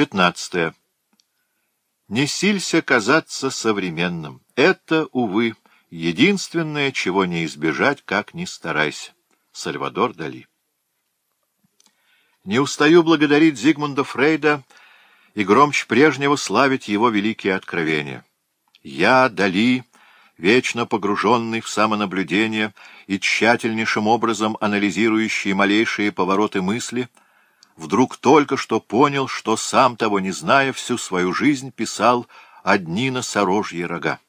15. Не силься казаться современным. Это, увы, единственное, чего не избежать, как ни старайся. Сальвадор Дали. Не устаю благодарить Зигмунда Фрейда и громче прежнего славить его великие откровения. Я, Дали, вечно погруженный в самонаблюдение и тщательнейшим образом анализирующий малейшие повороты мысли — вдруг только что понял, что сам того не зная, всю свою жизнь писал одни носорожьи рога.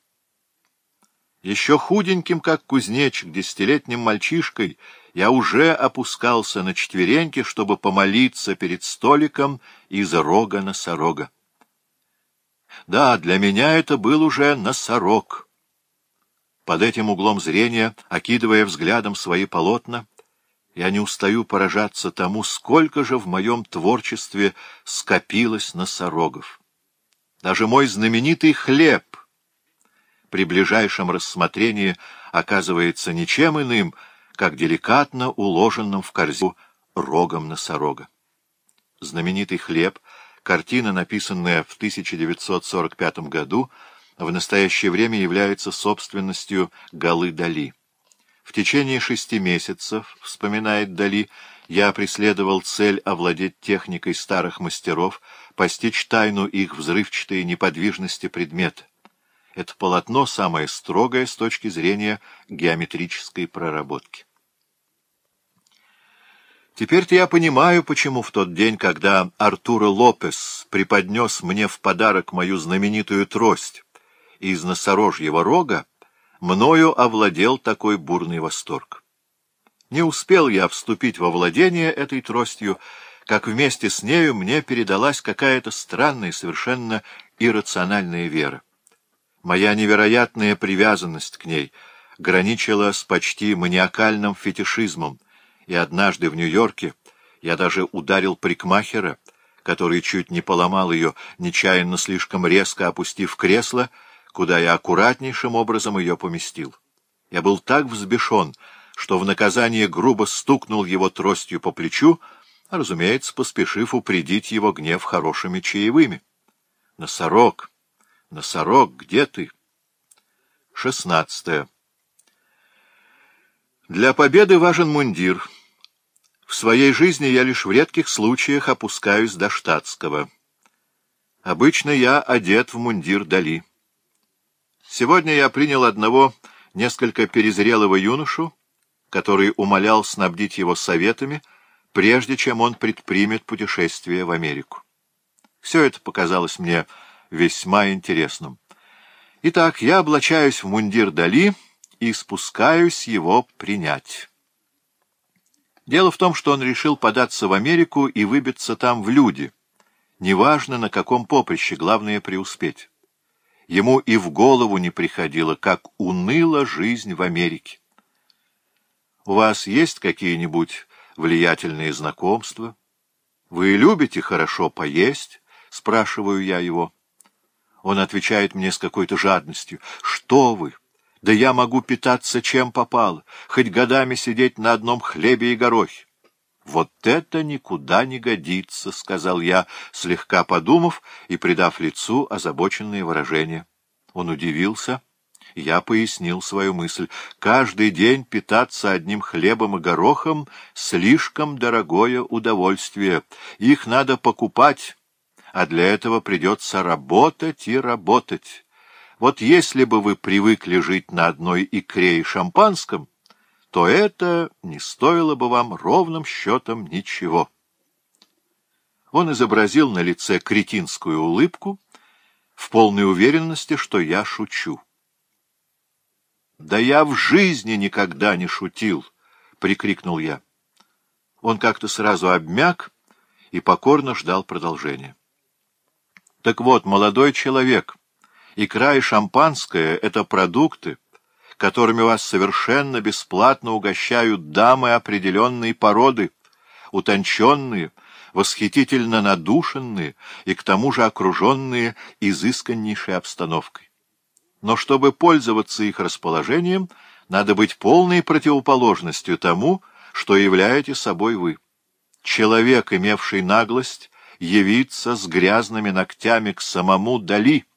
Еще худеньким, как кузнечик, десятилетним мальчишкой, я уже опускался на четвереньки, чтобы помолиться перед столиком из рога носорога. Да, для меня это был уже носорог. Под этим углом зрения, окидывая взглядом свои полотна, я не устаю поражаться тому, сколько же в моем творчестве скопилось носорогов. Даже мой знаменитый хлеб при ближайшем рассмотрении оказывается ничем иным, как деликатно уложенным в корзину рогом носорога. Знаменитый хлеб — картина, написанная в 1945 году, в настоящее время является собственностью Галы Дали. В течение шести месяцев, вспоминает Дали, я преследовал цель овладеть техникой старых мастеров, постичь тайну их взрывчатой неподвижности предмета. Это полотно самое строгое с точки зрения геометрической проработки. Теперь-то я понимаю, почему в тот день, когда Артура Лопес преподнес мне в подарок мою знаменитую трость из носорожьего рога, мною овладел такой бурный восторг. Не успел я вступить во владение этой тростью, как вместе с нею мне передалась какая-то странная, совершенно иррациональная вера. Моя невероятная привязанность к ней граничила с почти маниакальным фетишизмом, и однажды в Нью-Йорке я даже ударил прикмахера, который чуть не поломал ее, нечаянно слишком резко опустив кресло, куда я аккуратнейшим образом ее поместил. Я был так взбешен, что в наказание грубо стукнул его тростью по плечу, а, разумеется, поспешив упредить его гнев хорошими чаевыми. «Носорог! Носорог, где ты?» Шестнадцатое. Для победы важен мундир. В своей жизни я лишь в редких случаях опускаюсь до штатского. Обычно я одет в мундир Дали. Сегодня я принял одного несколько перезрелого юношу, который умолял снабдить его советами, прежде чем он предпримет путешествие в Америку. Все это показалось мне весьма интересным. Итак, я облачаюсь в мундир Дали и спускаюсь его принять. Дело в том, что он решил податься в Америку и выбиться там в люди. Неважно, на каком поприще, главное преуспеть. Ему и в голову не приходило, как уныла жизнь в Америке. У вас есть какие-нибудь влиятельные знакомства? Вы любите хорошо поесть? Спрашиваю я его. Он отвечает мне с какой-то жадностью. Что вы? Да я могу питаться чем попало, хоть годами сидеть на одном хлебе и горохе. «Вот это никуда не годится», — сказал я, слегка подумав и придав лицу озабоченные выражения. Он удивился. Я пояснил свою мысль. Каждый день питаться одним хлебом и горохом — слишком дорогое удовольствие. Их надо покупать, а для этого придется работать и работать. Вот если бы вы привыкли жить на одной икре и шампанском, то это не стоило бы вам ровным счетом ничего. Он изобразил на лице кретинскую улыбку в полной уверенности, что я шучу. «Да я в жизни никогда не шутил!» — прикрикнул я. Он как-то сразу обмяк и покорно ждал продолжения. «Так вот, молодой человек, икра и шампанское — это продукты, которыми вас совершенно бесплатно угощают дамы определенной породы, утонченные, восхитительно надушенные и к тому же окруженные изысканнейшей обстановкой. Но чтобы пользоваться их расположением, надо быть полной противоположностью тому, что являете собой вы. Человек, имевший наглость, явиться с грязными ногтями к самому Дали —